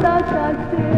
tata se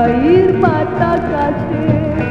air mata kasih